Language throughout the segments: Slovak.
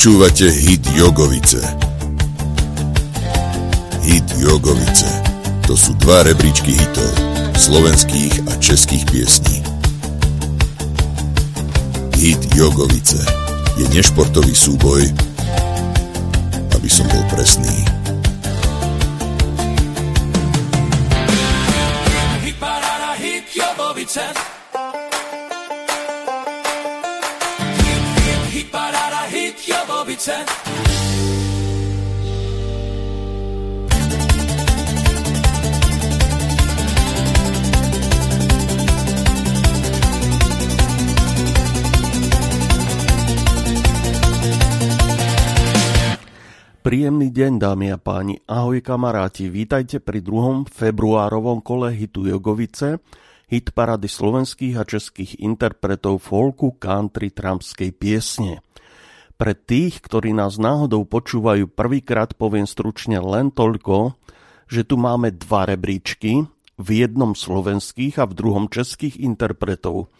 Počúvate hit Jogovice. Hit Jogovice. To sú dva rebríčky hitov, slovenských a českých piesní. Hit Jogovice je nešportový súboj, aby som bol presný. Jogovice. Príjemný deň, dámy a páni. Ahoj kamaráti, vítajte pri druhom februárovom kole hitu Jogovice, hit parady slovenských a českých interpretov folku, country, trampskej piesne. Pre tých, ktorí nás náhodou počúvajú prvýkrát, poviem stručne len toľko, že tu máme dva rebríčky, v jednom slovenských a v druhom českých interpretov.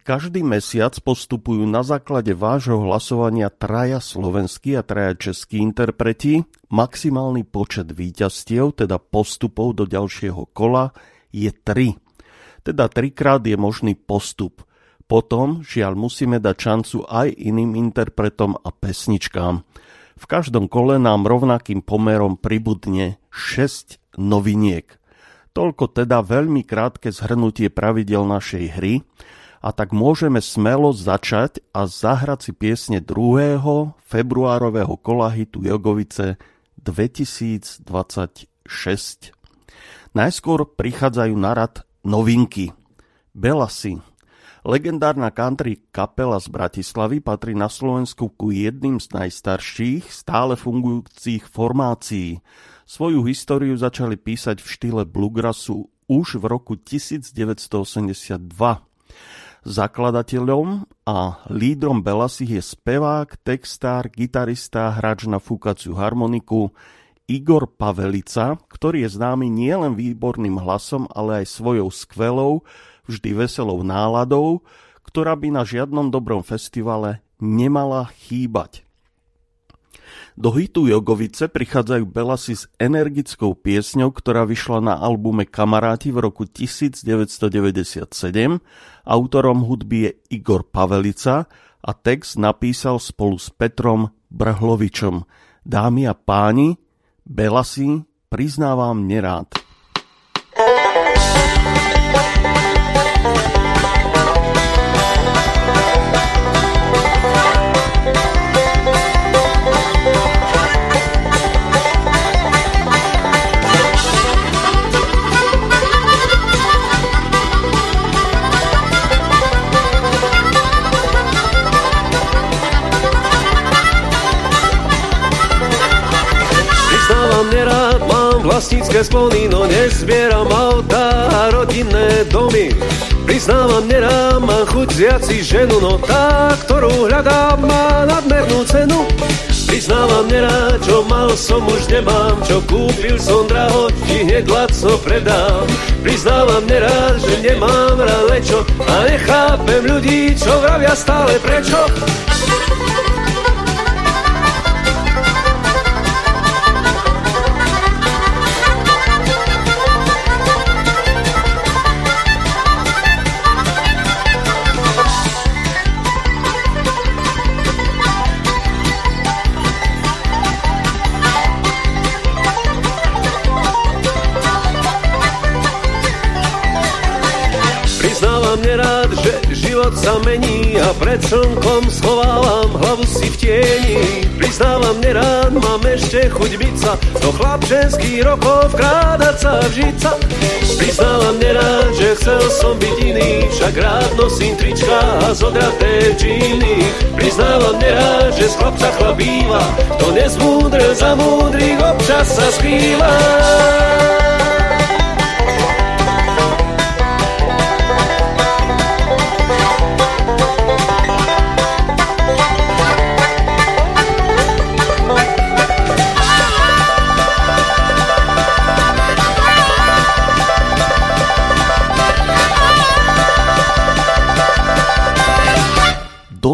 Každý mesiac postupujú na základe vášho hlasovania traja slovenskí a traja českí interpreti. Maximálny počet výťastiev, teda postupov do ďalšieho kola, je 3. Teda trikrát je možný postup. Potom, žiaľ, musíme dať šancu aj iným interpretom a pesničkám. V každom kole nám rovnakým pomerom pribudne 6 noviniek. Toľko teda veľmi krátke zhrnutie pravidel našej hry a tak môžeme smelo začať a zahrať si piesne 2. februárového kola hitu Jogovice 2026. Najskôr prichádzajú na rad novinky. Belasi. Legendárna country kapela z Bratislavy patrí na Slovensku ku jedným z najstarších, stále fungujúcich formácií. Svoju históriu začali písať v štýle bluegrassu už v roku 1982. Zakladateľom a lídrom Belasich je spevák, textár, gitarista, hráč na fúkaciu harmoniku Igor Pavelica, ktorý je známy nielen výborným hlasom, ale aj svojou skvelou, vždy veselou náladou, ktorá by na žiadnom dobrom festivale nemala chýbať. Do hitu Jogovice prichádzajú Belasi s energickou piesňou, ktorá vyšla na albume Kamaráti v roku 1997. Autorom hudby je Igor Pavelica a text napísal spolu s Petrom Brhlovičom. Dámy a páni, Belasi priznávam nerád. Nerád mám vlastnícke sklony, no nezbieram auta a rodinné domy. Priznávam, nerád mám chuť zjať si ženu, no tá, ktorú hľadám, má nadmernú cenu. Priznávam, nerád, čo mal som, už nemám, čo kúpil som draho, ti hneď lacno predám. Priznávam, nerád, že nemám rád lečo a nechápem ľudí, čo vravia stále prečo. Život sa mení a pred slnkom schovávam hlavu si v tieni. Priznávam nerád, mám ešte chuť byť sa do chlapčenských rokov vkrádať sa vžiť sa. Priznávam nerád, že chcel som byť iný, však rád nosím trička a zodraté džíny. Priznávam nerád, že z chlapca chlap býva, to nezmúdre za múdrych občas sa skrýva.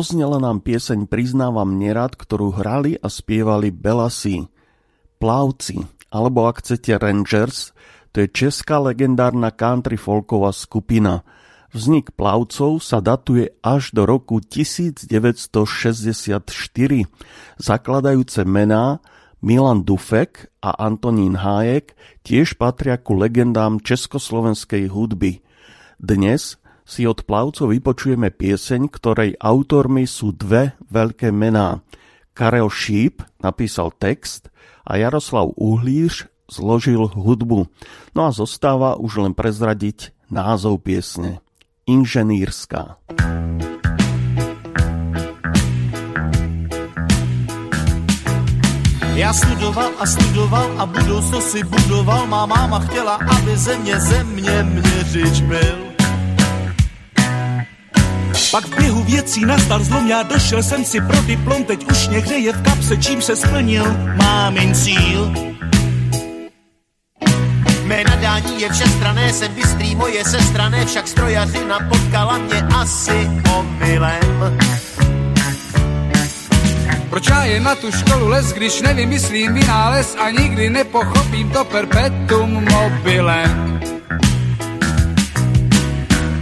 Doznela nám pieseň Priznávam nerad, ktorú hrali a spievali Belasi, Plavci, alebo ak chcete Rangers, to je česká legendárna country folková skupina. Vznik plavcov sa datuje až do roku 1964. Zakladajúce mená Milan Dufek a Antonín Hájek tiež patria ku legendám československej hudby. Dnes si od plavcov vypočujeme pieseň, ktorej autormi sú dve veľké mená. Karel Šíp napísal text a Jaroslav Uhlíř zložil hudbu. No a zostáva už len prezradiť názov piesne. Inženýrská. Já studoval a studoval a budoucnost si budoval. Má máma chtěla, aby země země měřič byl. Pak v běhu věcí nastal zlom, já došel jsem si pro diplom, teď už mě hřeje v kapse, čím se splnil mámin cíl. Mé nadání je všestrané, jsem bystrý, moje sestrané, však strojařina potkala mě asi omylem. Proč já je na tu školu les, když nevymyslím vynález a nikdy nepochopím to perpetuum mobilem.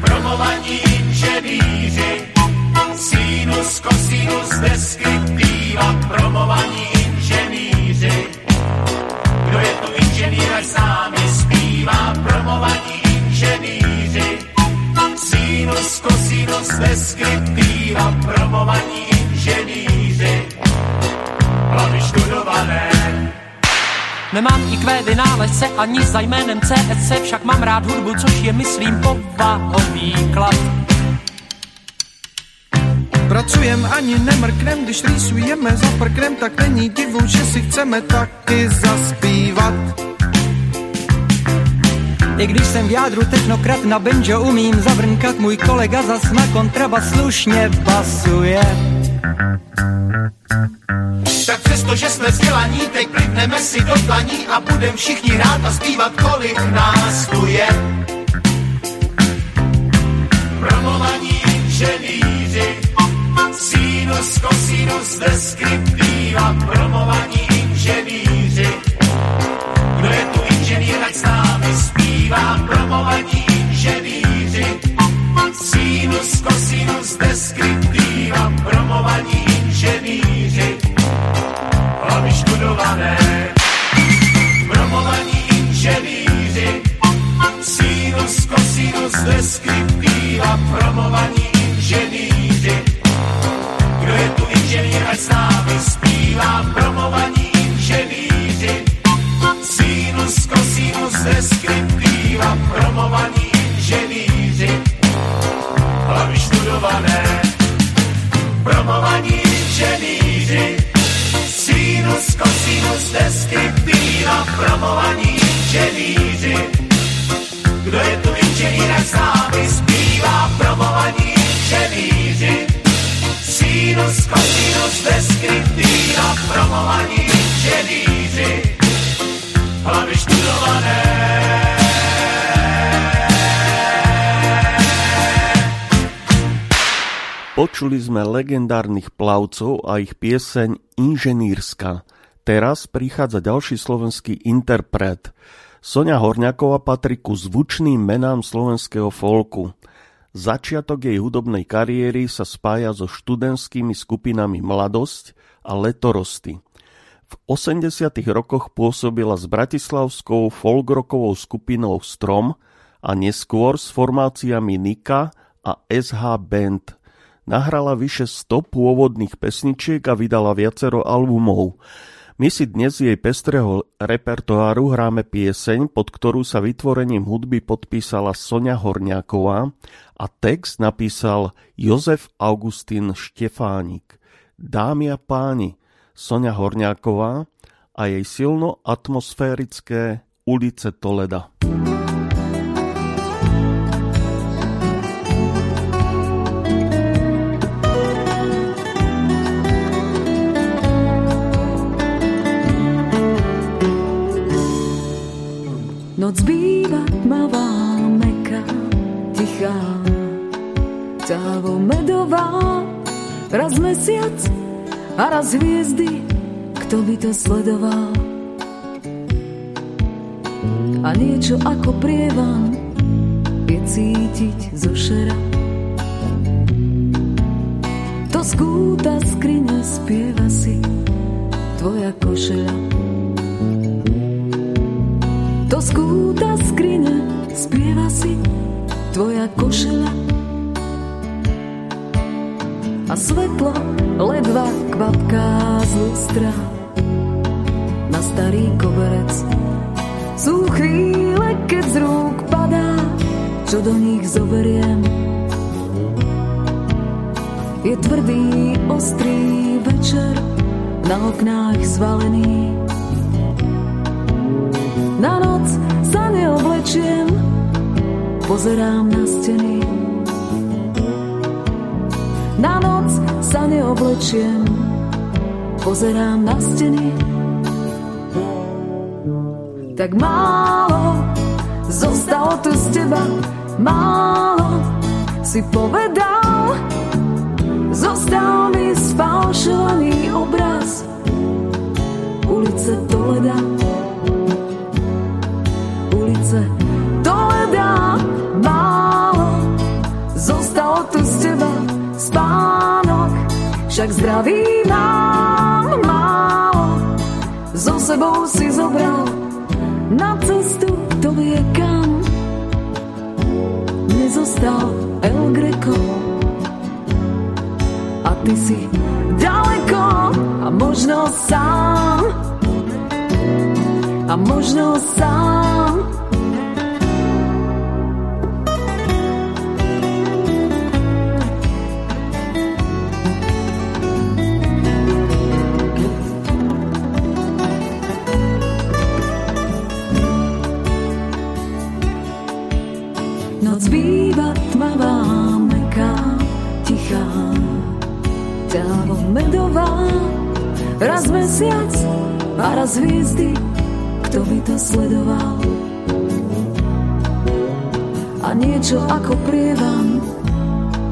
Promovaní sinus, cosinus, deskriptiva, promovaní inženýři. Kdo je tu inženýr, ať s zpívá, promovaní inženýři. Sinus, cosinus, deskriptiva, promovaní inženýři. Hlavy študované, Nemám IQ vynálezce ani za jménem CSC, však mám rád hudbu, což je, myslím, povahový klad. Pracujem ani nemrknem, když rýsujeme za prknem, tak není divu, že si chceme taky zaspívat. I když jsem v jádru technokrat na banjo umím zavrnkat, můj kolega zas na kontrabas slušně basuje. Tak přesto, že jsme vzdělaní, teď plivneme si do dlaní a budem všichni hrát a zpívat, kolik nás tu je. Promovaní inženýři, sinus, cosinus, deskriptiva, promovaní inženýři. Kdo je tu inženýr, ať s námi zpívá, promovaní inženýři. Sinus, cosinus, deskriptiva, promovaní inženýři. Hlavy študované, promovaní inženýři. Sinus, cosinus, deskriptiva, promovaní inženýři. Inženýr, ať s námi zpívá, promovaní inženýři. Sinus, cosinus, deskriptiva, promovaní inženýři. Hlavy študované, promovaní inženýři. Sinus, cosinus, deskriptiva, promovaní inženýři. Kdo je tu inženýr, ať s námi zpívá, promovaní inženýři. Sinus, cosinus, deskriptiva, promovaní inženýři. Hlavy študované, Počuli sme legendárnych plavcov a ich pieseň Inženýrska. Teraz prichádza ďalší slovenský interpret. Sonia Horňáková patrí ku zvučným menám slovenského folku. Začiatok jej hudobnej kariéry sa spája so študentskými skupinami Mladosť a Letorosty. V 80. rokoch pôsobila s bratislavskou folkrokovou skupinou Strom a neskôr s formáciami Nika a SH Band – Nahrala vyše 100 pôvodných pesničiek a vydala viacero albumov. My si dnes jej pestrého repertoáru hráme pieseň, pod ktorú sa vytvorením hudby podpísala Sonia Horňáková a text napísal Jozef Augustín Štefánik. Dámy a páni, Sonia Horňáková a jej silno atmosférické ulice Toleda. Raz mesiac a raz hviezdy, kto by to sledoval? A niečo ako prievan je cítiť zo šera. To skúta skrine spieva si tvoja košela. To skúta skrine spieva si tvoja košela. A svetlo ledva kvapká z lustra na starý koberec. Sú chvíle, keď z rúk padá, čo do nich zoberiem. Je tvrdý, ostrý večer, na oknách zvalený. Na noc sa neoblečiem, pozerám na steny. Na noc sa neoblečiem, pozerám na steny. Tak málo zostalo tu z teba, málo si povedal, Zostal mi sfalšovaný obraz. Ulice Toleda. Ulice Toleda. Málo zostalo tu z teba spánok, však zdraví mám málo. So sebou si zobral na cestu, to vie kam. Nezostal El Greco a ty si ďaleko a možno sám a možno sám raz mesiac a raz hviezdy, kto by to sledoval? A niečo ako prievan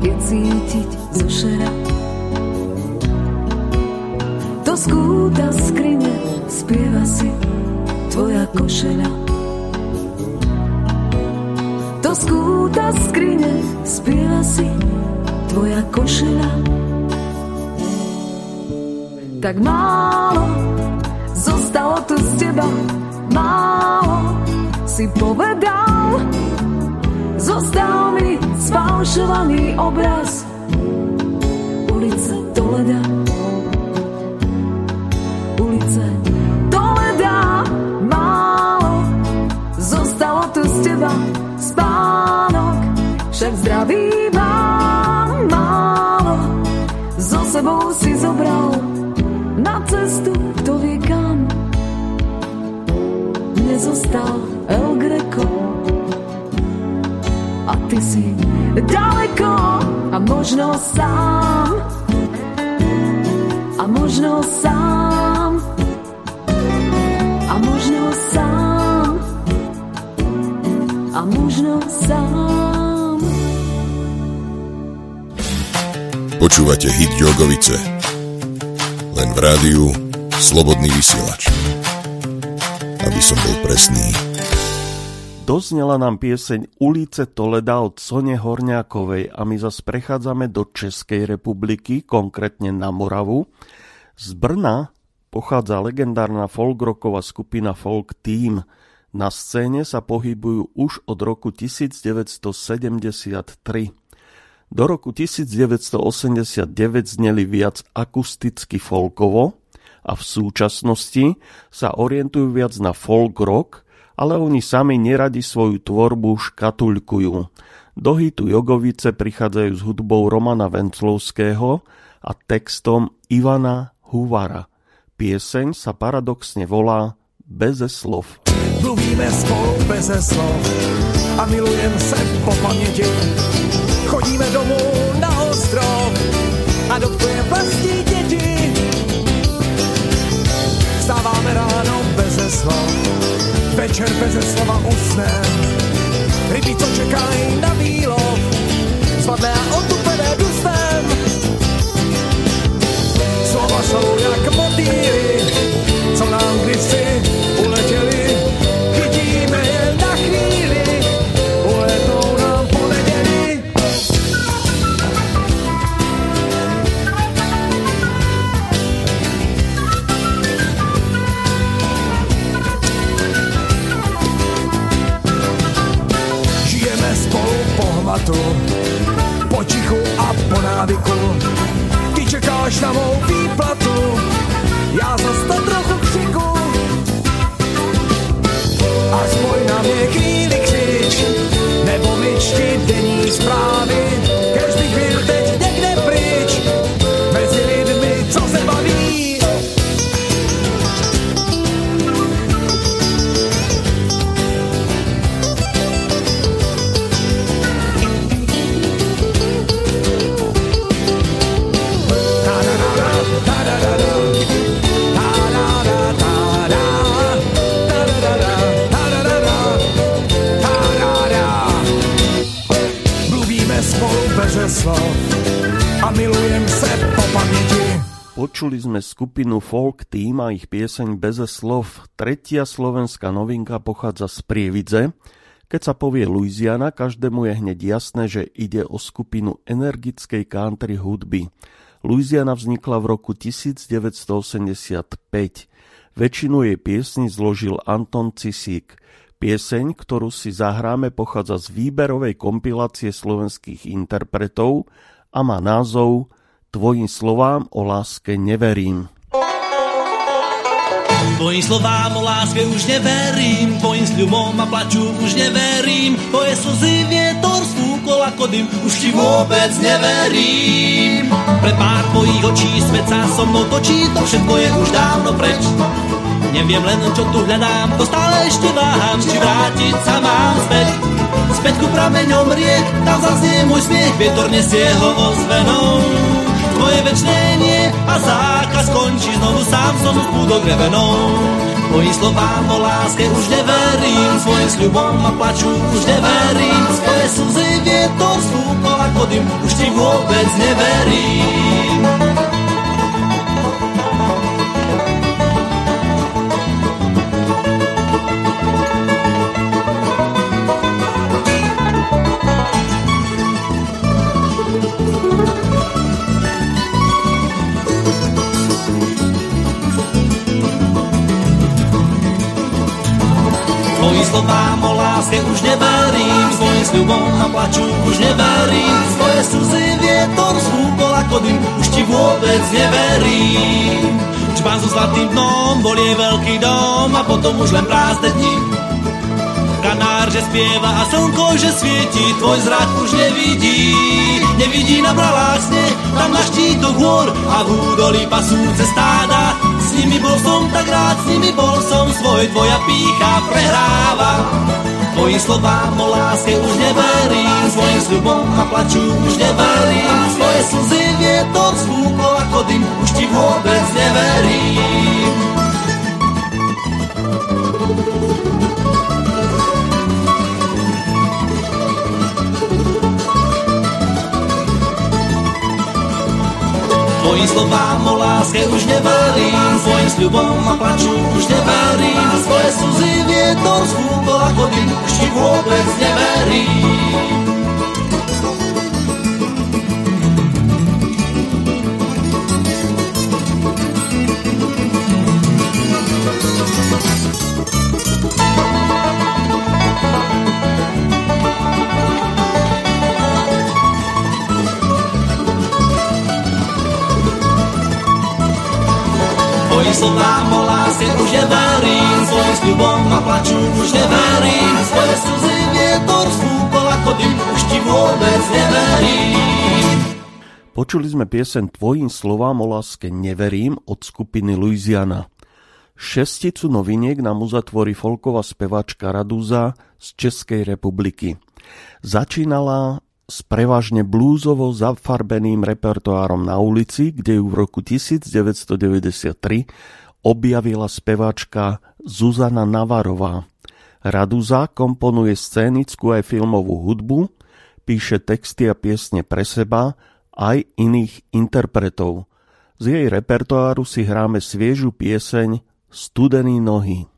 je cítiť zo šera. To skúta skrine spieva si tvoja košeľa. To skúta skrine spieva si tvoja košeľa tak málo. Zostalo tu z teba, málo. Si povedal, zostal mi sfalšovaný obraz. Ulice Toleda. Ulice Toleda, málo. Zostalo tu z teba spánok, však zdraví Nezostal El Greco. A ty si ďaleko a možno sám. A možno sám. A možno sám. A možno sám. Počúvate hit Jogovice. Len v rádiu Slobodný vysielač. Aby som bol presný. Doznela nám pieseň Ulice Toleda od Sone Horňákovej a my zase prechádzame do Českej republiky, konkrétne na Moravu. Z Brna pochádza legendárna folkrocková skupina Folk Team. Na scéne sa pohybujú už od roku 1973. Do roku 1989 zneli viac akusticky folkovo a v súčasnosti sa orientujú viac na folk rock, ale oni sami neradi svoju tvorbu škatulkujú. Do hitu Jogovice prichádzajú s hudbou Romana Venclovského a textom Ivana Huvara. Pieseň sa paradoxne volá Beze slov. Mluvíme spolu beze slov a milujem se po paměti. Chodíme domů na ostrov a adoptujeme vlastní heslo, večer bez slova usne. Ryby, co čekají na výlov, zvadlé a otupené dustem. Slova jsou jak motýly, co nám kdysi chamou. Počuli sme skupinu Folk Team a ich pieseň Beze slov. Tretia slovenská novinka pochádza z Prievidze. Keď sa povie Louisiana, každému je hneď jasné, že ide o skupinu energickej country hudby. Louisiana vznikla v roku 1985. Väčšinu jej piesní zložil Anton Cisík. Pieseň, ktorú si zahráme, pochádza z výberovej kompilácie slovenských interpretov a má názov Tvojim slovám o láske neverím. Tvojim slovám o láske už neverím, tvojim sľubom a plaču už neverím, tvoje slzy vietor sfúkol ako dym, už ti vôbec neverím. Pre pár tvojich očí svet sa so mnou točí, to všetko je už dávno preč. Neviem len, čo tu hľadám, to stále ešte váham, či vrátiť sa mám späť. Späť ku prameňom riek, tam zaznie môj smiech, vietor nesie ho ozvenou. Tvoje večné nie a zákaz končí, znovu sám som s púdok revenou. Tvojim slovám o láske už neverím, svojim sľubom a plaču už neverím. Svoje slzy vietor svúkol ako dym, už ti vôbec neverím. Tvojim slovám o láske už neverím, svojim sľubom a plaču už neverím, svoje slzy vietor svúkol ako dym, už ti vôbec neverím. Čbán so zlatým dnom, bol je veľký dom a potom už len prázdne dni. Kanár, že spieva a slnko, že svieti, tvoj zrak už nevidí. Nevidí na bralách tam na štítok hôr a v údolí pasúce stáda. S nimi bol som tak rád, s nimi bol som svoj, tvoja pícha prehráva. Tvojim slovám o láske už neverím, svojim sľubom a plaču už neverím. Svoje slzy vietor svúkol ako dym, už ti vôbec neverím. Tvojim slovám o láske už neverím, svojim sľubom a plaču už neverím. Svoje slzy vietor zvúkol ako dym, už ti vôbec neverím. Slovám o láske už neverím, svojim sľubom a plaču už neverím. Svoje slzy vietor svúkol ako dym, už ti vôbec neverím. Počuli sme piesen Tvojim slovám o láske neverím od skupiny Louisiana. Šesticu noviniek nám uzatvorí folková spevačka Radúza z Českej republiky. Začínala s prevažne blúzovo zafarbeným repertoárom na ulici, kde ju v roku 1993 objavila speváčka Zuzana Navarová. Raduza komponuje scénickú aj filmovú hudbu, píše texty a piesne pre seba aj iných interpretov. Z jej repertoáru si hráme sviežu pieseň Studený nohy.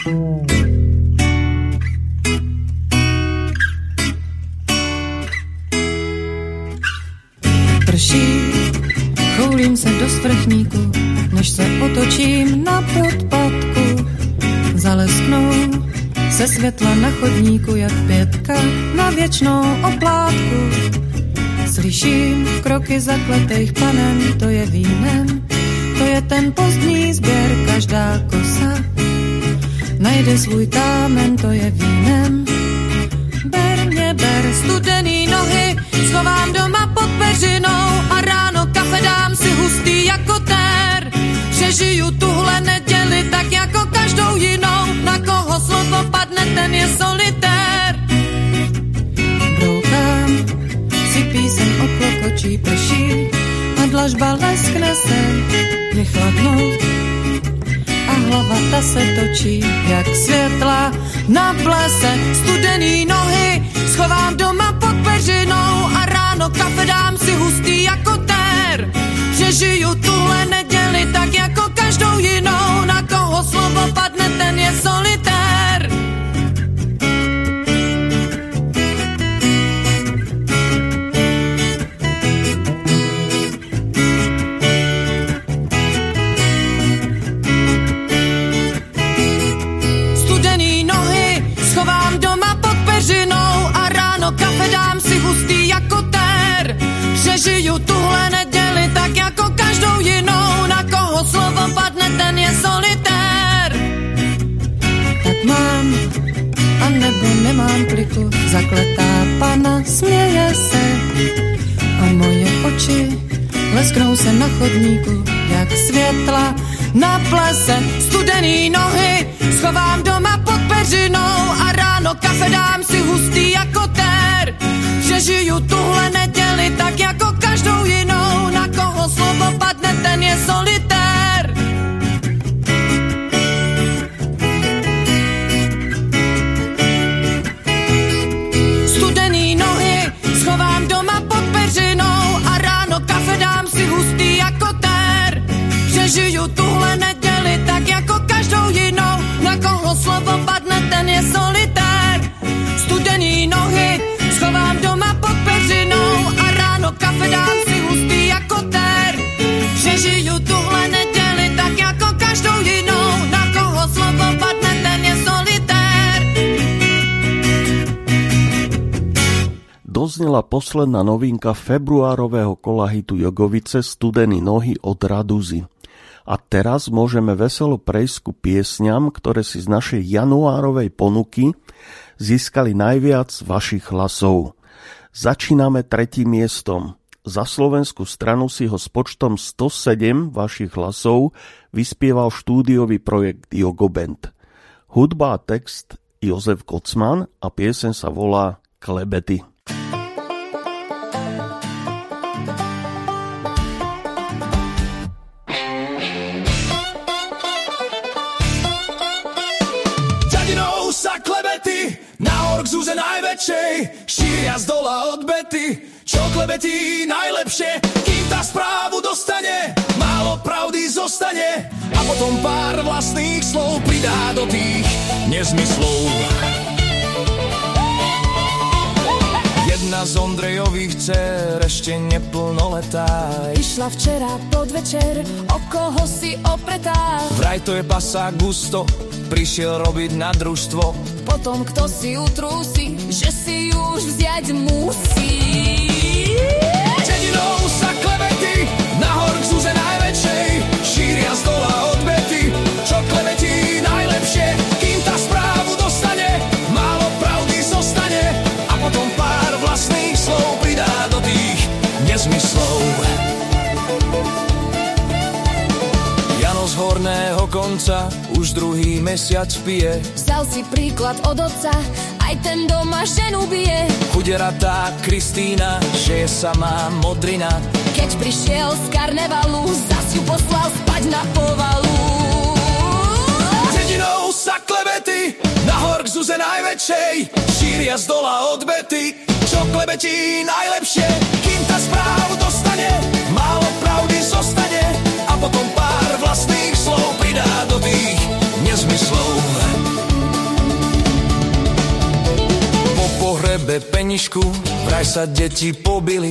Prší, choulím se do sprchníku, než se otočím na podpadku. Zalesknou se světla na chodníku, jak pětka na věčnou oplátku. Slyším kroky zakletých panen, to je vínem, to je ten pozdní sběr, každá kosa najde svůj kámen, to je vínem. Ber mě, ber studený nohy, schovám doma pod peřinou a ráno kafe dám si hustý jako tér. Přežiju tuhle neděli tak jako každou jinou, na koho slovo padne, ten je solitér. Broukám si píseň oklokočí prší a dlažba leskne se, je chladnou hlava ta se točí jak světla na plese. Studený nohy schovám doma pod peřinou a ráno kafe dám si hustý jako tér. Přežiju tuhle neděli tak jako každou jinou, na koho slovo padne, ten je solitér. Přežiju tuhle neděli tak jako každou jinou, na koho slovo padne, ten je solitér. Tak mám a nebo nemám kliku, zakletá pana směje se a moje oči lesknou se na chodníku, jak světla na plese. Studený nohy schovám doma pod peřinou a ráno kafe dám si hustý jako tér. Přežiju tuhle neděli tak jako ten je. Studený nohy schovám doma pod peřinou a ráno kafe dám si hustý jako tér. Přežiju tuhle neděli tak jako každou jinou, na koho slovo padne, ten je solitér. Studený nohy schovám doma pod peřinou a ráno kafe dám si Doznela posledná novinka februárového kola hitu Jogovice Studený nohy od Raduzy. A teraz môžeme veselo prejsť ku piesňam, ktoré si z našej januárovej ponuky získali najviac vašich hlasov. Začíname tretím miestom. Za slovenskú stranu si ho s počtom 107 vašich hlasov vyspieval štúdiový projekt Jogoband. Hudba a text Jozef Kocman a piesen sa volá Klebety. Najväčšej šíria z dola od bety, čo klebetí najlepšie, kým tá správu dostane, málo pravdy zostane. A potom pár vlastných slov pridá do tých nezmyslov. Jedna z Ondrejových dcer ešte neplnoletá. Išla včera podvečer, o koho si opretá? Vraj to je pasá gusto, prišiel robiť na družstvo. Potom kto si utrúsi, že si ju už vziať musí. Dedinou sa klebety na Horkzuze najväčšej. Šíria z dola odbety, čo klebetí najlepšie, kým tá správu dostane, málo pravdy zostane. A potom pár vlastných slov pridá do tých nezmyslov. Jano z horného konca už druhý mesiac pije, Vzal si príklad od otca, aj ten doma ženu bije. Chudera tá Kristýna, že je samá modrina, Keď prišiel z karnevalu, zas ju poslal spať na povalu. Dedinou sa klebety na Horkzuze najväčšej. Šíria z dola odbety, čo klebetí najlepšie, kým tá správu dostane, málo pravdy zostane. A potom pár vlastných Pohrebe penišku. Vraj sa deti pobili,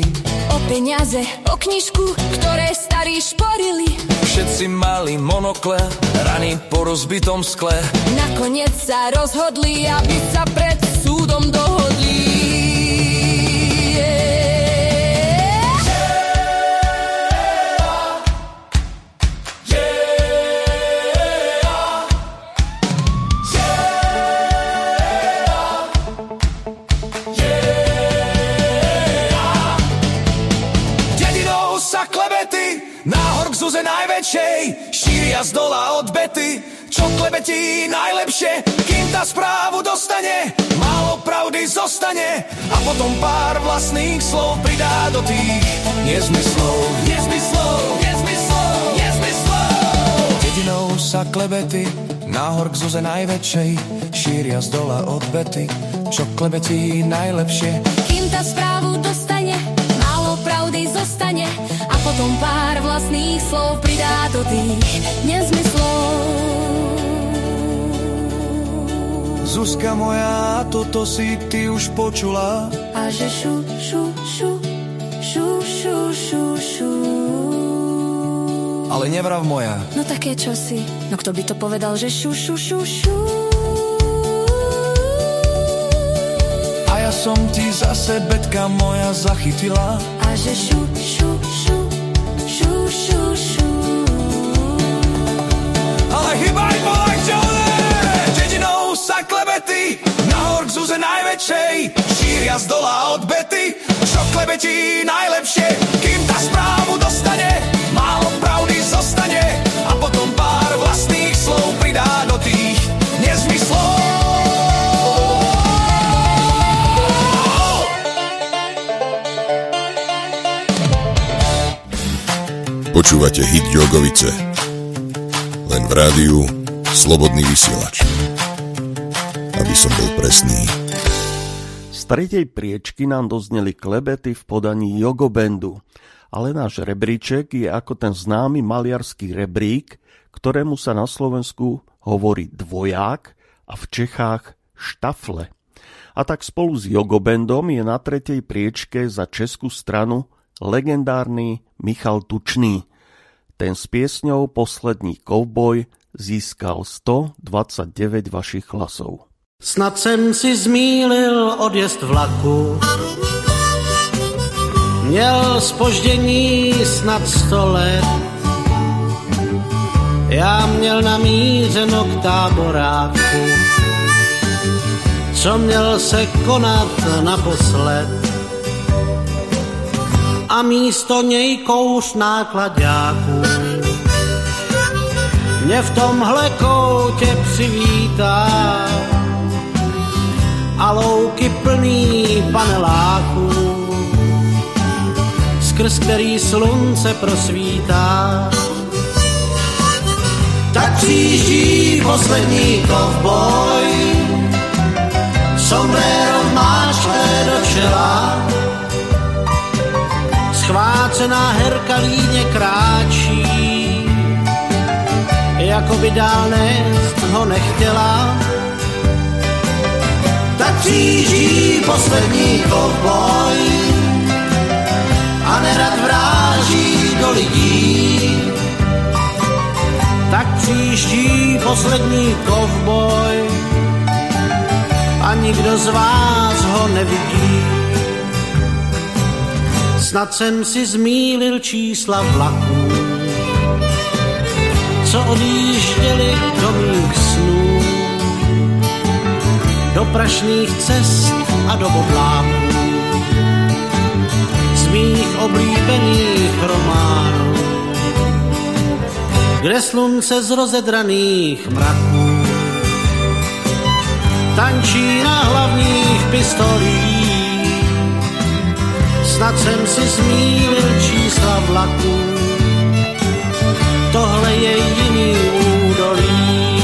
O peniaze, o knižku, ktoré starí šporili. Všetci mali monokle, rany po rozbitom skle. Nakoniec sa rozhodli, aby sa pred súdom dohodli nahor k Zuze najväčšej, šíria z dola od bety, čo klebetí najlepšie, kým tá správu dostane, málo pravdy zostane a potom pár vlastných slov pridá do tých nezmyslov, nezmyslov, nezmyslov, nezmyslov. Jedinou sa klebety, nahor k Zuze najväčšej, šíria z dola od bety, čo klebetí najlepšie. Kým tá správu dostane, málo pravdy zostane a potom pár vlastných slov pridá do tých nezmyslov. Zuzka moja, toto si ty už počula? A že šu, šu, šu, šu, šu, šu, šu. Ale nevrav moja. No také čosi. No kto by to povedal, že šu, šu, šu, šu. A ja som ti zase betka moja zachytila. A že šu, šu, Chybaj polajčové! Dedinou sa klebety, nahor k Zuze najväčšej, šíria z dola od bety, čo klebetí najlepšie, kým tá správu dostane, málo pravdy zostane a potom pár vlastných slov pridá do tých nezmyslov. Počúvate hit Jogovice. Rádiu Slobodný vysielač. Aby som bol presný. Z tretej priečky nám dozneli klebety v podaní Jogobendu, ale náš rebríček je ako ten známy maliarský rebrík, ktorému sa na Slovensku hovorí dvoják a v Čechách štafle. A tak spolu s Jogobendom je na tretej priečke za českú stranu legendárny Michal Tučný. Ten s piesňou Poslední kovboj získal 129 vašich hlasov. Snad jsem si zmílil odjezd vlaku. Měl spoždění snad sto let. Já měl namířeno k táboráku, co měl se konat naposled. A místo něj kouš nákladáků mě v tomhle koutě přivítá a louky plný paneláků, skrz který slunce prosvítá. Tak přijíždí poslední kovboj, sombrero máčkle do čela, schvácená herka líně kráčí, jako by dál nést ho nechtěla. Tak přijíždí poslední kovboj a nerad vráží do lidí. Tak přijíždí poslední kovboj a nikdo z vás ho nevidí. Snad jsem si zmílil čísla vlaků, co odjížděli do mých snů, do prašných cest a do bodláků, z mých oblíbených románů, kde slunce z rozedraných mraků tančí na hlavních pistolích. Snad jsem si zmínil čísla vlaků, tohle je jiný údolí.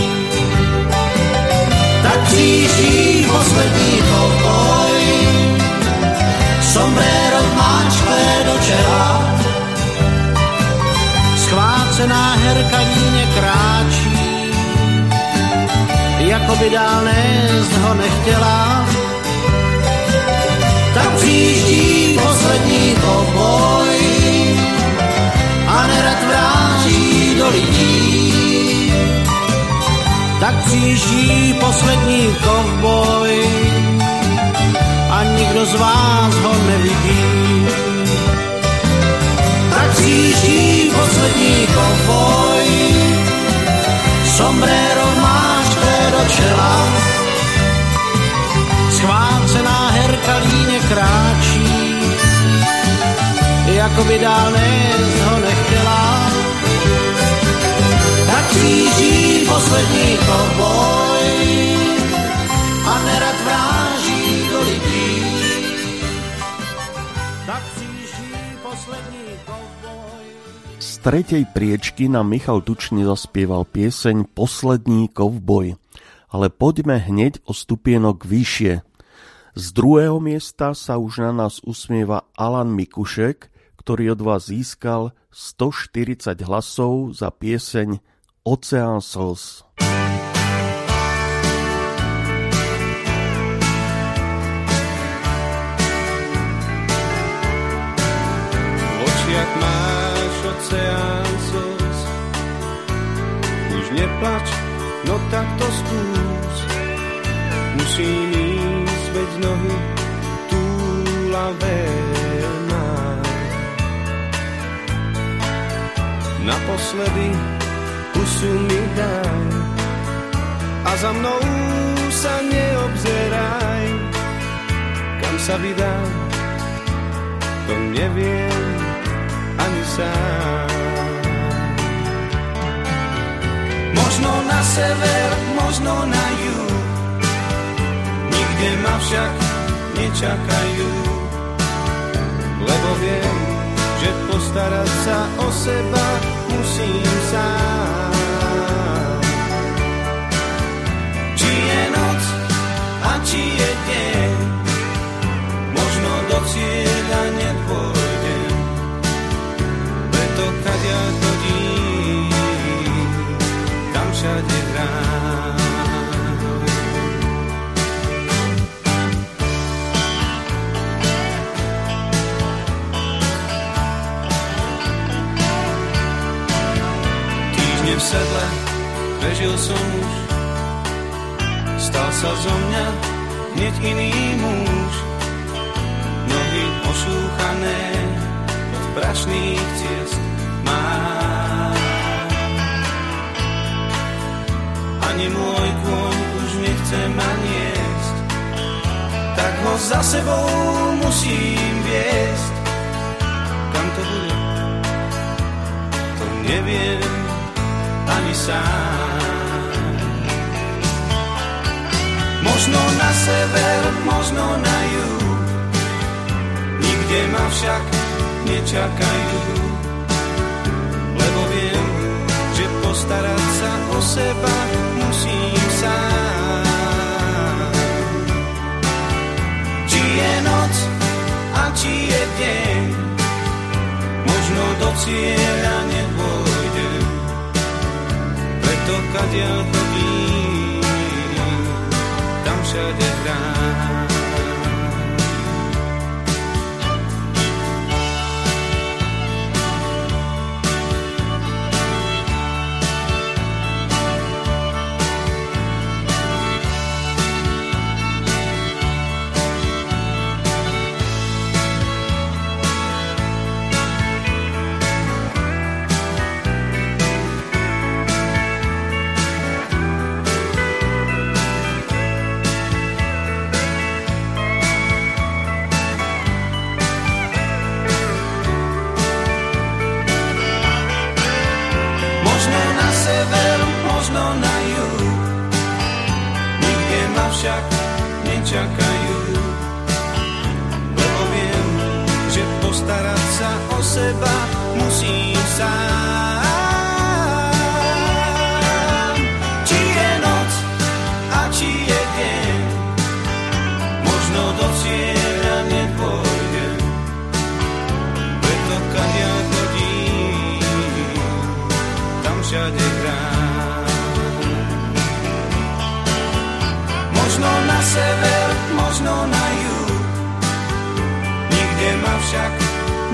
Tak přijíždí poslední kovboj, sombrero máčkle do čela, schvácená herka líně kráčí, jako by dál nést ho nechtěla. Tak přijíždí poslední kovboj a nerad vráží do lidí. Tak přijíždí poslední kovboj a nikdo z vás ho nevidí. Tak přijíždí poslední kovboj, sombrero máš do čela, schvácená herka líně kráčí, jako by dál nést ho nechtěla. Na kříží poslední kovboj a nerad vráží do lidí. Na poslední kovboj. Z tretej priečky nám Michal Tučný zaspieval pieseň Poslední kovboj, ale poďme hneď o stupienok vyššie, z druhého miesta sa už na nás usmieva Alan Mikušek ktorý od vás získal 140 hlasov za pieseň Oceán slz. Sa vydám, to neviem ani sám. Možno na sever, možno na juh, nikde ma však nečakajú, lebo viem, že postarať sa o seba musím sám. či je noc a či je deň, do cieľa nepôjdem, Preto kadia chodím, tam všade hrám. Týždne v sedle prežil som už. Stal sa zo mňa hneď iný muž Nohy ošúchané od prašných ciest má. Ani môj kôň už nechce ma niesť Tak ho za sebou musím viesť. Kam to bude? To neviem ani sám. Možno na sever, možno na juh, Nikde ma však nečakajú, lebo viem, že postarať sa o seba musím sám. či je noc a či je deň, Možno do cieľa nepôjdem, preto kadia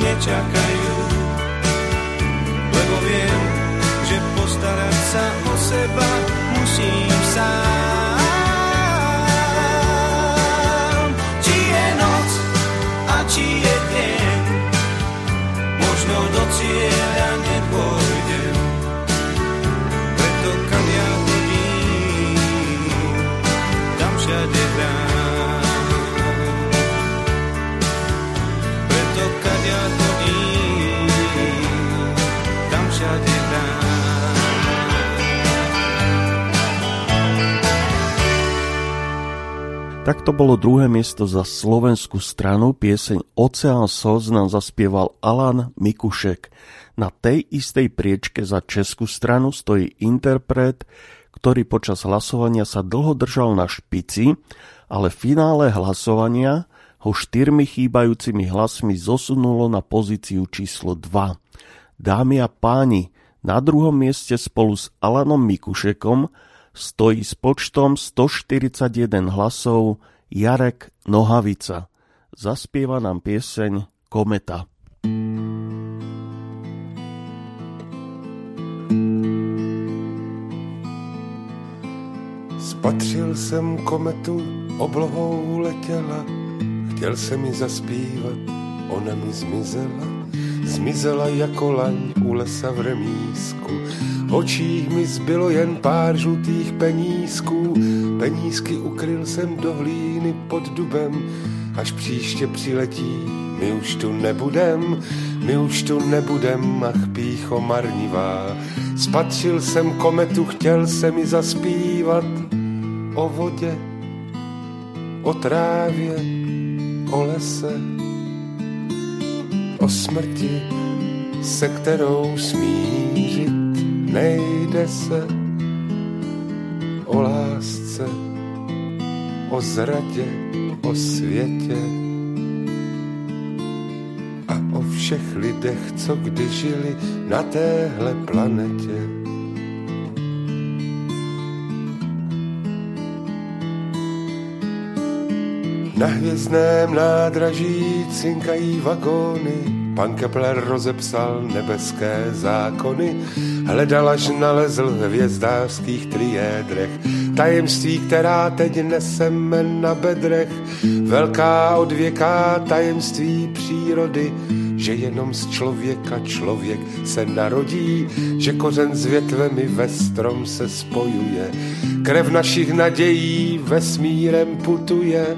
nečakajú, lebo viem, že postarať sa o seba musím sám. či je noc a či je deň, Možno do cieľa Takto bolo druhé miesto za slovenskú stranu. Pieseň Oceán Sos nám zaspieval Alan Mikušek. Na tej istej priečke za českú stranu stojí interpret, ktorý počas hlasovania sa dlho držal na špici, ale v finále hlasovania ho štyrmi chýbajúcimi hlasmi zosunulo na pozíciu číslo 2. Dámy a páni, na druhom mieste spolu s Alanom Mikušekom stojí s počtom 141 hlasov Jarek Nohavica. Zaspieva nám pieseň Kometa. Spatřil jsem kometu, oblohou letěla, chtěl jsem mi zaspívat, ona mi zmizela Zmizela jako laň u lesa v remísku. V očích mi zbylo jen pár žlutých penízků. Penízky ukryl jsem do hlíny pod dubem. Až příště přiletí, my už tu nebudem, my už tu nebudem, ach pícho marnivá. Spatřil jsem kometu, chtěl se mi zaspívat o vodě, o trávě, o lese o smrti, se kterou smířit nejde se, o lásce, o zradě, o světě a o všech lidech, co kdy žili na téhle planetě. Na hvězdném nádraží cinkají vagóny, pan Kepler rozepsal nebeské zákony, hledal až nalezl v hvězdářských triédrech. Tajemství, která teď neseme na bedrech, velká odvěká tajemství přírody, že jenom z člověka člověk se narodí, že kořen s větvemi ve strom se spojuje, krev našich nadějí vesmírem putuje,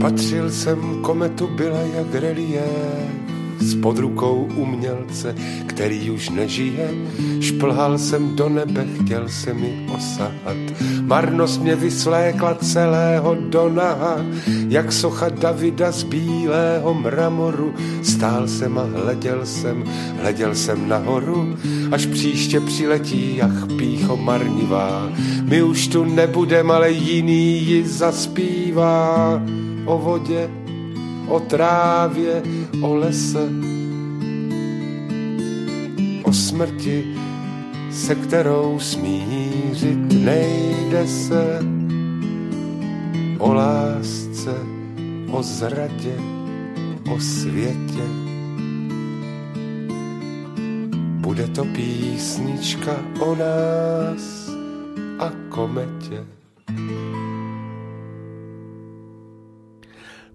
Patřil jsem kometu, byla jak relief, s pod rukou umělce, který už nežije. Šplhal jsem do nebe, chtěl se mi osahat. Marnost mě vyslékla celého do naha, jak socha Davida z bílého mramoru. Stál jsem a hleděl jsem, hleděl jsem nahoru, až příště přiletí, ach pícho marnivá. My už tu nebudem, ale jiný ji zaspívá o vodě, o trávě, o lese, o smrti, se kterou smířit nejde se, o lásce, o zradě, o světě. Bude to písnička o nás a kometě.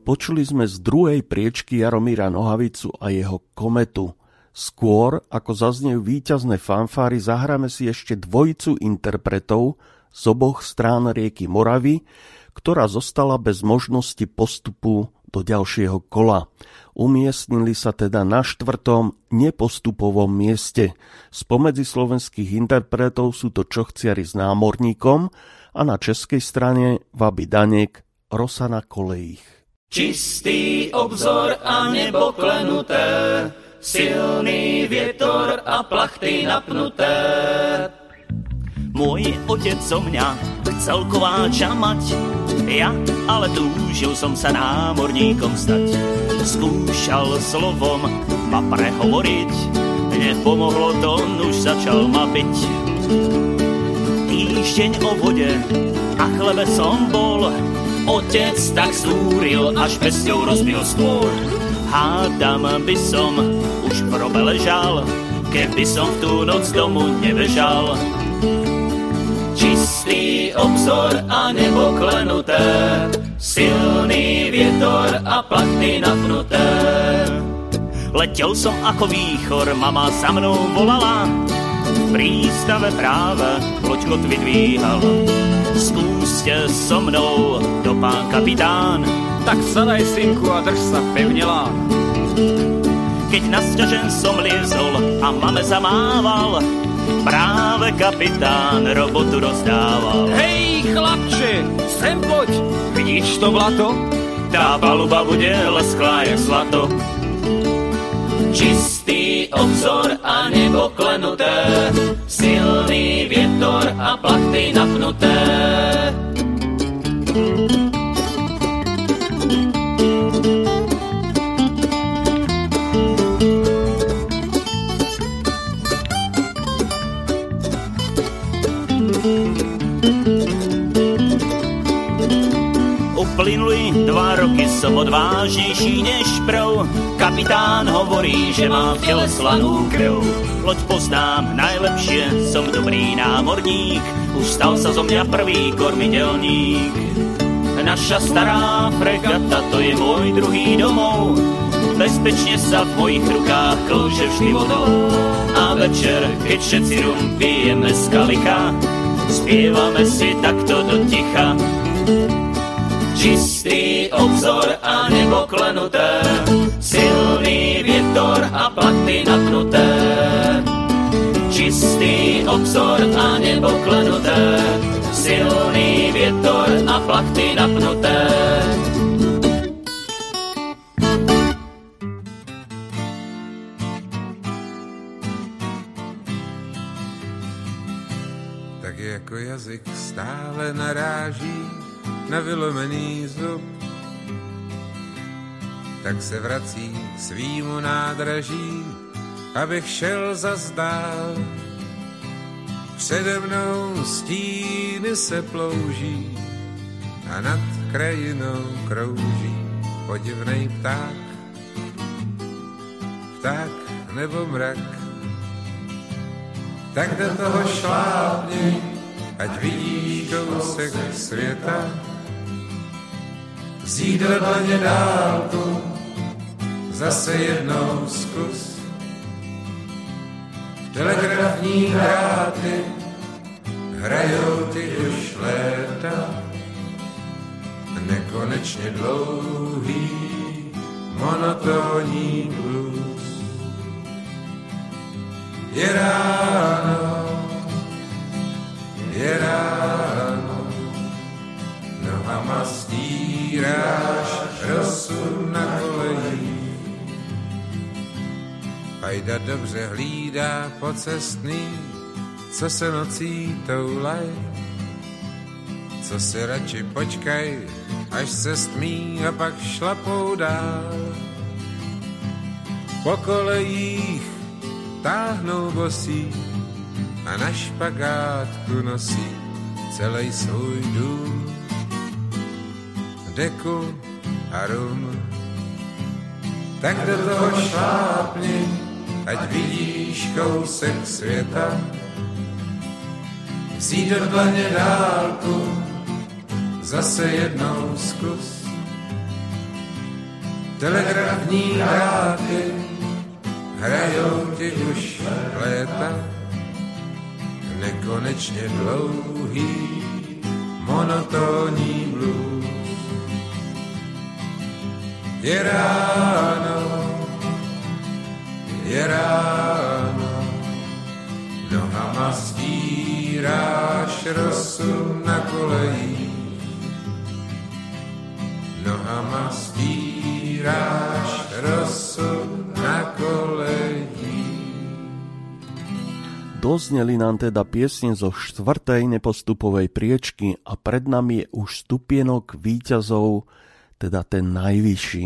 Počuli sme z druhej priečky Jaromíra Nohavicu a jeho kometu. Skôr, ako zaznejú víťazné fanfáry, zahráme si ešte dvojicu interpretov z oboch strán rieky Moravy, ktorá zostala bez možnosti postupu do ďalšieho kola. Umiestnili sa teda na štvrtom nepostupovom mieste. Spomedzi slovenských interpretov sú to Čochciari s námorníkom a na českej strane Vaby Danek, Rosana Kolejích. Čistý obzor a nebo klenuté, silný větor a plachty napnuté. Môj otec so mňa chcel kováča mať, ja ale túžil som sa námorníkom stať. Skúšal slovom ma prehovoriť, nepomohlo to, už začal ma byť. Týždeň o vode a chlebe som bol, Otec tak stúril, až pesťou rozbil stôl. Hádam by som už v robe ležal, keby som v tú noc domu nebežal. Čistý obzor a nebo klenuté, silný vietor a plachty napnuté. Letěl som ako výchor, mama za mnou volala, v prístave práve loďko vydvíhal. Skúste so mnou, to pán kapitán, tak sadaj synku a drž sa pevne lán. Keď na sťažen som liezol a mame zamával, práve kapitán robotu rozdával. Hej, chlapče, sem poď, vidíš to blato? Tá paluba bude lesklá jak zlato. Čistý obzor a nebo klenuté, silný vietor a plachty napnuté. Uplynuli dva roky, som odvážnejší než prv. Kapitán hovorí, že má v tele slanú krv. Loď poznám najlepšie, som dobrý námorník. Už stal sa zo mňa prvý kormidelník. Naša stará fregata, to je môj druhý domov. Bezpečne sa v mojich rukách klže vždy vodou. A večer, keď všetci rum pijeme z kalika, spievame si takto do ticha čistý obzor a nebo klenuté, silný vietor a plachty napnuté. Čistý obzor a nebo klenuté, silný vietor a plachty napnuté. Tak jako jazyk stále naráží na vylomený zub, tak se vrací k svýmu nádraží, abych šel zazdál. Přede mnou stíny se plouží a nad krajinou krouží podivnej pták. Pták nebo mrak, tak do toho šlápni, ať vidíš kousek světa vzít do dlaně dálku, zase jednou zkus. Telegrafní hráty hrajou ty už léta, nekonečně dlouhý monotónní blues. Je ráno, je ráno, nohama stíráš rosu na kolejí. Pajda dobře hlídá pocestný, co se nocí toulaj. Co si radši počkaj, až se stmí a pak šlapou dál. Po kolejích táhnou bosí a na špagátku nosí celý svůj dům deku a rum. Tak do toho šlápni, ať vidíš kousek světa. Vzít do dlaně dálku, zase jednou zkus. Telegrafní dráty hrajou ti už léta, nekonečně dlouhý monotónní blues. Je ráno, je ráno, nohama stíráš rosu na kolejích. Nohama stíráš rosu na kolejích. Dozneli nám teda piesne zo štvrtej nepostupovej priečky a pred nami je už stupienok výťazov teda ten najvyšší.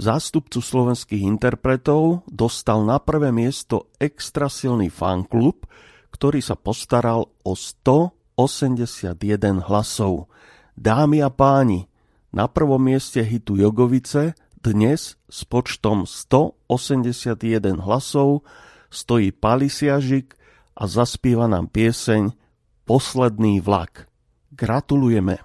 Zástupcu slovenských interpretov dostal na prvé miesto extra silný fanklub, ktorý sa postaral o 181 hlasov. Dámy a páni, na prvom mieste hitu Jogovice dnes s počtom 181 hlasov stojí Palisiažik a zaspíva nám pieseň Posledný vlak. Gratulujeme.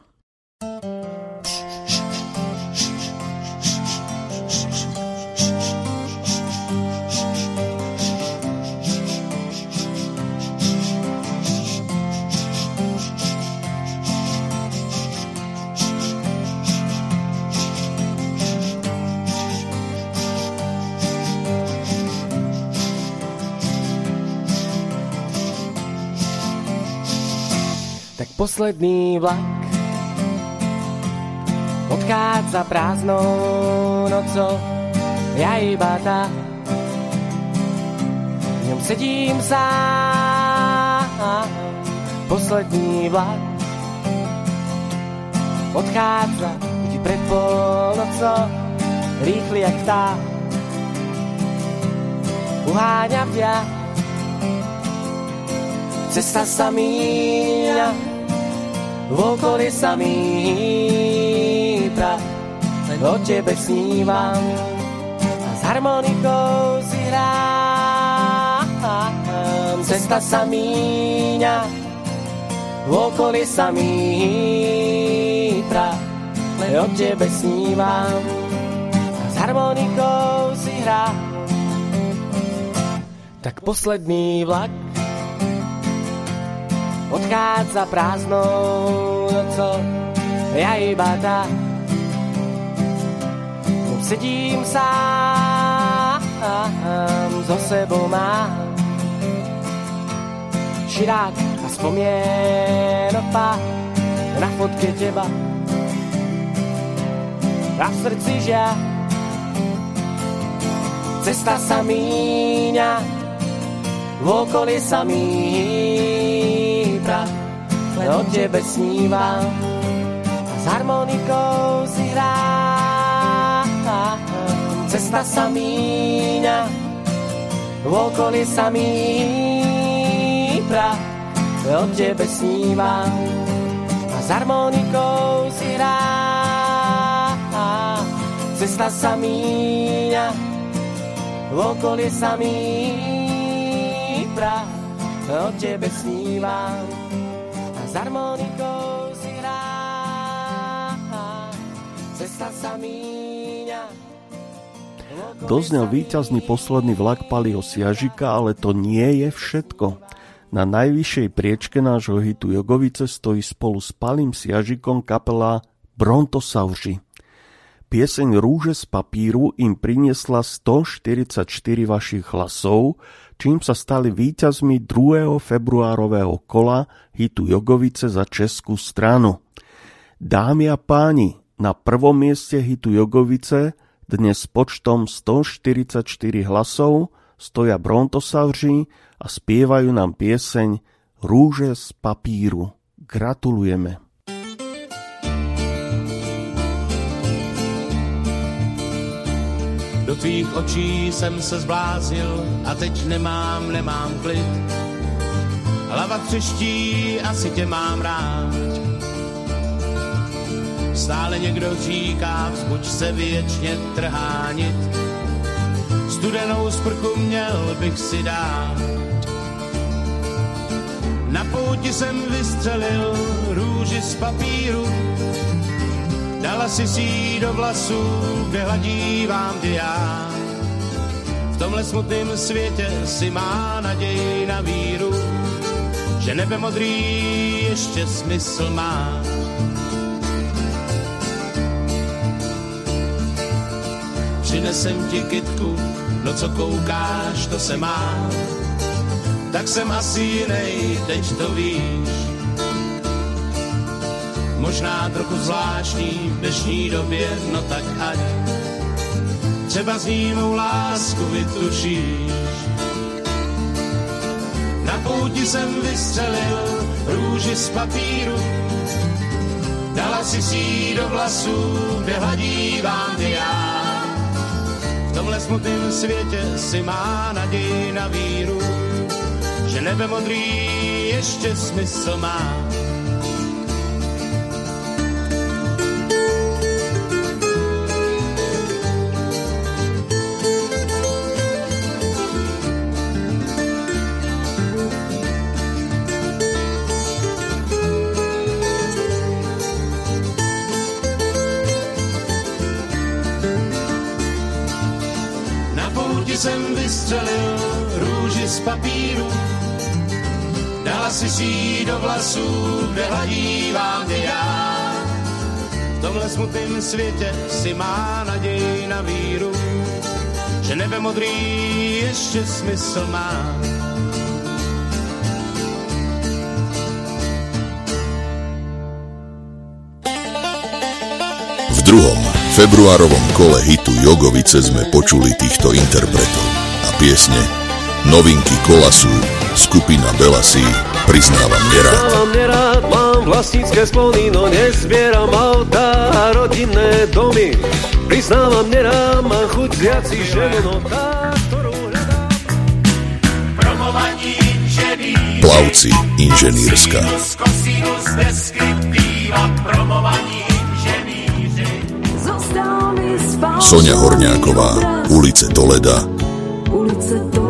Posledný vlak odchádza prázdnou nocou, ja iba tá. V ňom sedím sám, posledný vlak odchádza vždy pred polnocou, rýchly jak tá. Uháňa ťa, cesta sa míňa, v okolí samý prach, len o tebe snívam a s harmonikou si hrám. Cesta sa míňa, v okolí samý prach, len o tebe snívam a s harmonikou si hrám. Tak posledný vlak odchádza prázdnou nocou, ja iba tá. Sedím sám, so sebou mám. Širák a spomienok pár na fotke teba. A v srdci žia cesta sa míňa v okolí sa míňa vietra, len o tebe snívam a s harmonikou si hrám. Cesta sa míňa, v okolí sa mípra, o tebe snívam a s harmonikou si hrám. Cesta sa míňa, v okolí sa mípra, o tebe snívam a s harmonikou si hrá. Cesta sa míňa. Doznel víťazný posledný vlak Paliho Siažika, ale to nie je všetko. Na najvyššej priečke nášho hitu Jogovice stojí spolu s Palim Siažikom kapela Brontosauži. Pieseň Rúže z papíru im priniesla 144 vašich hlasov, čím sa stali víťazmi 2. februárového kola hitu Jogovice za českú stranu. Dámy a páni, na prvom mieste hitu Jogovice dnes počtom 144 hlasov stoja Brontosavři a spievajú nám pieseň Rúže z papíru. Gratulujeme. Do tvých očí jsem se zbláznil a teď nemám, nemám klid. Hlava třeští, asi tě mám rád. Stále někdo říká, vzbuď se věčně trhánit. Studenou sprchu měl bych si dát. Na pouti jsem vystřelil růži z papíru, Dala si si do vlasů, kde hladí vám já. V tomhle smutném světě si má naději na víru, že nebe modrý ještě smysl má. Přinesem ti kytku, no co koukáš, to se má. Tak jsem asi jinej, teď to víš možná trochu zvláštní v dnešní době, no tak ať třeba s ním lásku vytušíš. Na pouti jsem vystřelil růži z papíru, dala si si do vlasů, kde hladí vám já. V tomhle smutném světě si má naději na víru, že nebe modrý ještě smysl má. Papíru. Dala si si do vlasů, kde hladí vám ty já. V tomhle smutném světě si má naději na víru, že nebe modrý ještě smysl má. V druhom februárovom kole hitu Jogovice sme počuli týchto interpretov a piesne Novinky kola sú skupina Belasí Priznávam nerád. Priznávam nerád, mám vlastnícke sklony, no nezbieram auta a rodinné domy. Priznávam nerád, mám chuť si ženu, no tá, ktorú hľadám. Promovaní inženýr, Plavci inženýrska. Sinus, kosinus, deskriptíva, promovaní spát. Sonia Horňáková, ulice Toleda, Ulice Toleda.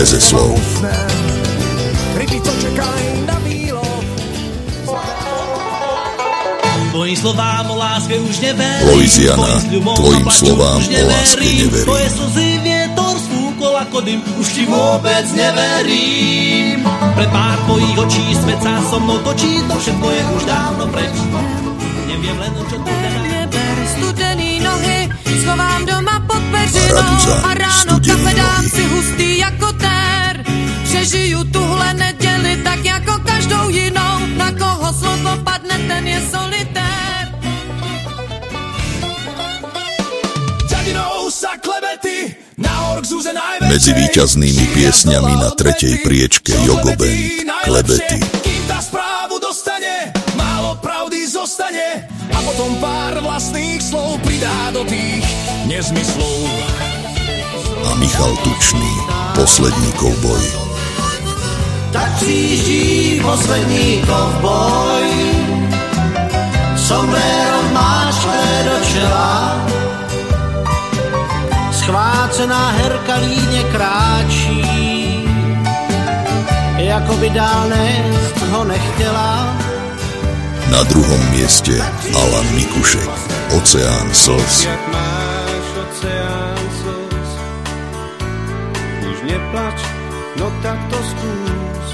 Beze slov. Ryby, co čekají na výlov. Tvojim slovám o láske už neverím. Louisiana, Tvojim slovám o láske neverím. Tvoje slzy vietor sfúkol ako dym, už ti vôbec neverím. Pre pár tvojich očí svet sa so mnou točí, to všetko je už dávno preč. Neviem len, čo to nohy, schovám doma pod peřinou a ráno kafe dám si hustý jako tér. Přežiju tuhle neděli tak jako každou jinou, na koho slovo padne, ten je solitér. Ďadinou sa klebety. Medzi víťaznými piesňami na tretej priečke Jogo Band, Klebety. Kým tá správu dostane, málo pravdy zostane a potom pár vlastných slov pridá do tých nezmyslov. A Michal Tučný, poslední kouboj. Tak přijíždí poslední kovboj. Sombrero máš do čela. Schvácená herka líně kráčí. Jako by dál nést ho nechtěla. Na druhom mieste Alan Mikušek, Oceán slz. Jak máš oceán slz? Už neplač, no tak to skús.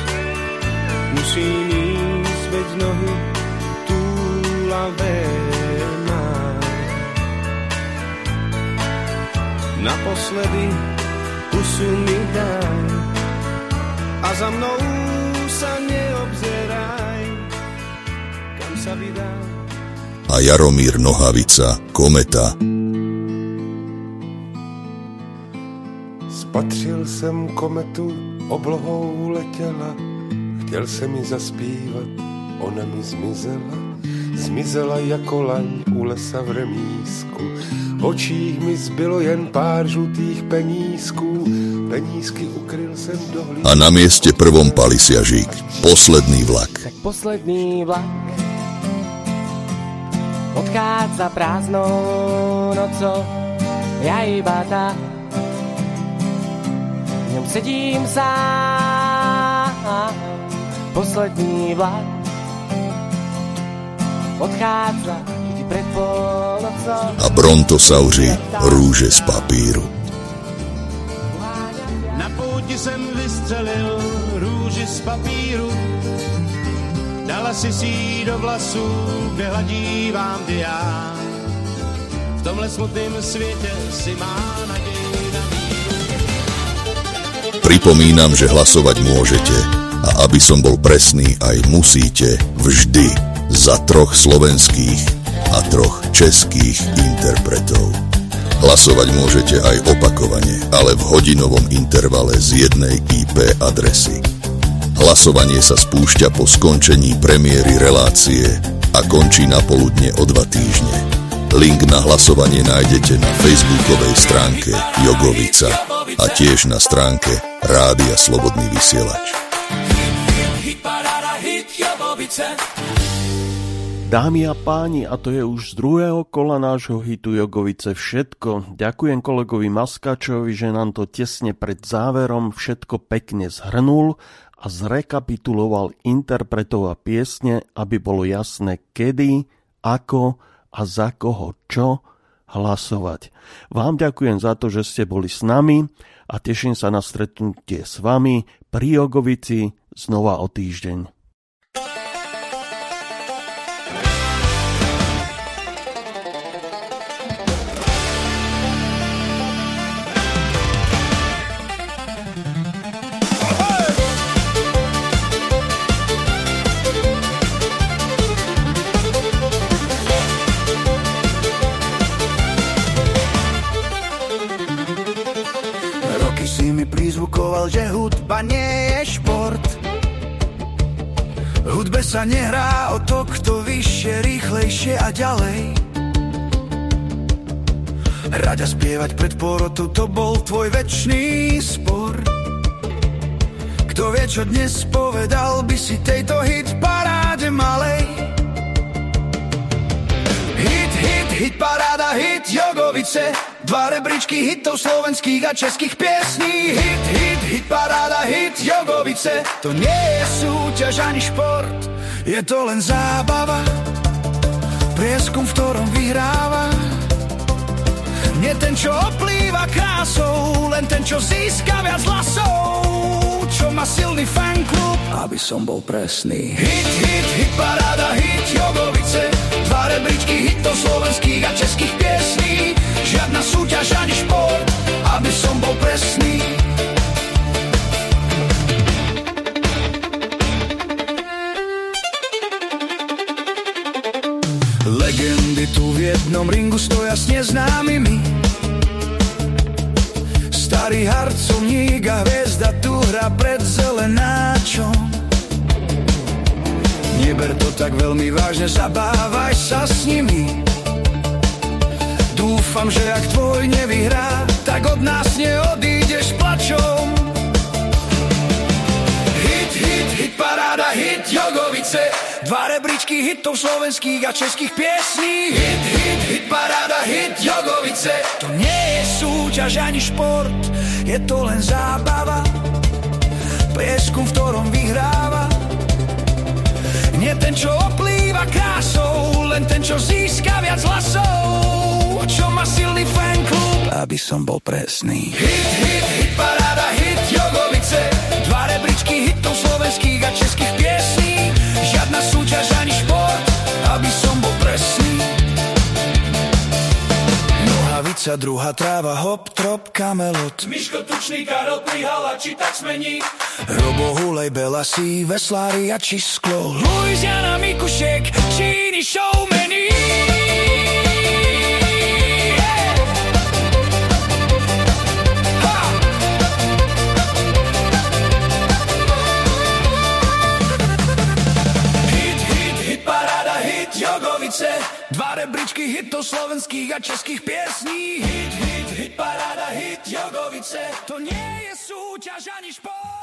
Musím ísť, veď nohy túlavé mám Naposledy pusu mi daj A za mnou sa neobzeraj. Kam sa vydám A Jaromír Nohavica, Kometa. Spatřil jsem kometu, oblohou letěla, chtěl jsem mi zaspívat, ona mi zmizela, zmizela jako laň u lesa v remísku. V očích mi zbylo jen pár žlutých penízků, penízky ukryl jsem do hlíny. A na mieste prvom palisiažík, posledný vlak. Tak posledný vlak odchádza prázdnou nocou, ja iba tá. V ňom sedím sám, posledný vlak odchádza pred polnocou. A brontosauři, rúže z papíru. Na pouti jsem vystřelil růži z papíru. Dala si si do vlasů, kde hladí vám diá. V tomhle smutném světě si má naději na Pripomínam, že hlasovať môžete a aby som bol presný, aj musíte vždy za troch slovenských a troch českých interpretov. Hlasovať môžete aj opakovane, ale v hodinovom intervale z jednej IP adresy. Hlasovanie sa spúšťa po skončení premiéry relácie a končí na poludne o dva týždne. Link na hlasovanie nájdete na facebookovej stránke Jogovica a tiež na stránke Rádia Slobodný vysielač. Dámy a páni, a to je už z druhého kola nášho hitu Jogovice všetko. Ďakujem kolegovi Maskačovi, že nám to tesne pred záverom všetko pekne zhrnul a zrekapituloval interpretov a piesne, aby bolo jasné kedy, ako a za koho čo hlasovať. Vám ďakujem za to, že ste boli s nami a teším sa na stretnutie s vami pri Jogovici znova o týždeň. Sa nehrá o to, kto vyššie, rýchlejšie a ďalej. Hrať a spievať pred porotou, to bol tvoj väčší spor. Kto vie, čo dnes povedal by si tejto hit paráde malej. Hit, hit, hit, paráda, hit, Jogovice, Dva rebríčky hitov slovenských a českých piesní Hit, hit, hit, paráda, hit, Jogovice To nie je súťaž ani šport je to len zábava, prieskum, v ktorom vyhráva. Nie ten, čo oplýva krásou, len ten, čo získa viac hlasov. Čo má silný fanklub, aby som bol presný. Hit, hit, hit, paráda, hit, jogovice. Dva rebríčky hitov slovenských a českých piesní. Žiadna súťaž ani šport, neznámymi Starý harcovník a hviezda tu hra pred zelenáčom. Neber to tak veľmi vážne, zabávaj sa s nimi. Dúfam, že ak tvoj nevyhrá, tak od nás neodídeš plačom Dva rebríčky hitov slovenských a českých piesní. Hit, hit, hit, paráda, hit, jogovice. To nie je súťaž ani šport Je to len zábava. Prieskum, v ktorom vyhráva. Nie ten, čo oplýva krásou Len ten, čo získa viac hlasov. Čo má silný fanklub Aby som bol presný. Hit, hit, hit, paráda, hit, jogovice. Dva rebríčky hitov slovenských a českých piesní Žiadna súťaž ani šport, aby som bol presný. Nohavica, druhá tráva, hop, trop, kamelot. Miško Tučný, Karol Prihala, či tak smení. Robo Hulej, Belasí, Veslári a či sklo. Louisiana, Mikušek, Číny, showmení. Rebríčky hitov slovenských a českých piesní. Hit, hit, hit, paráda, hit, jogovice. To nie je súťaž ani šport.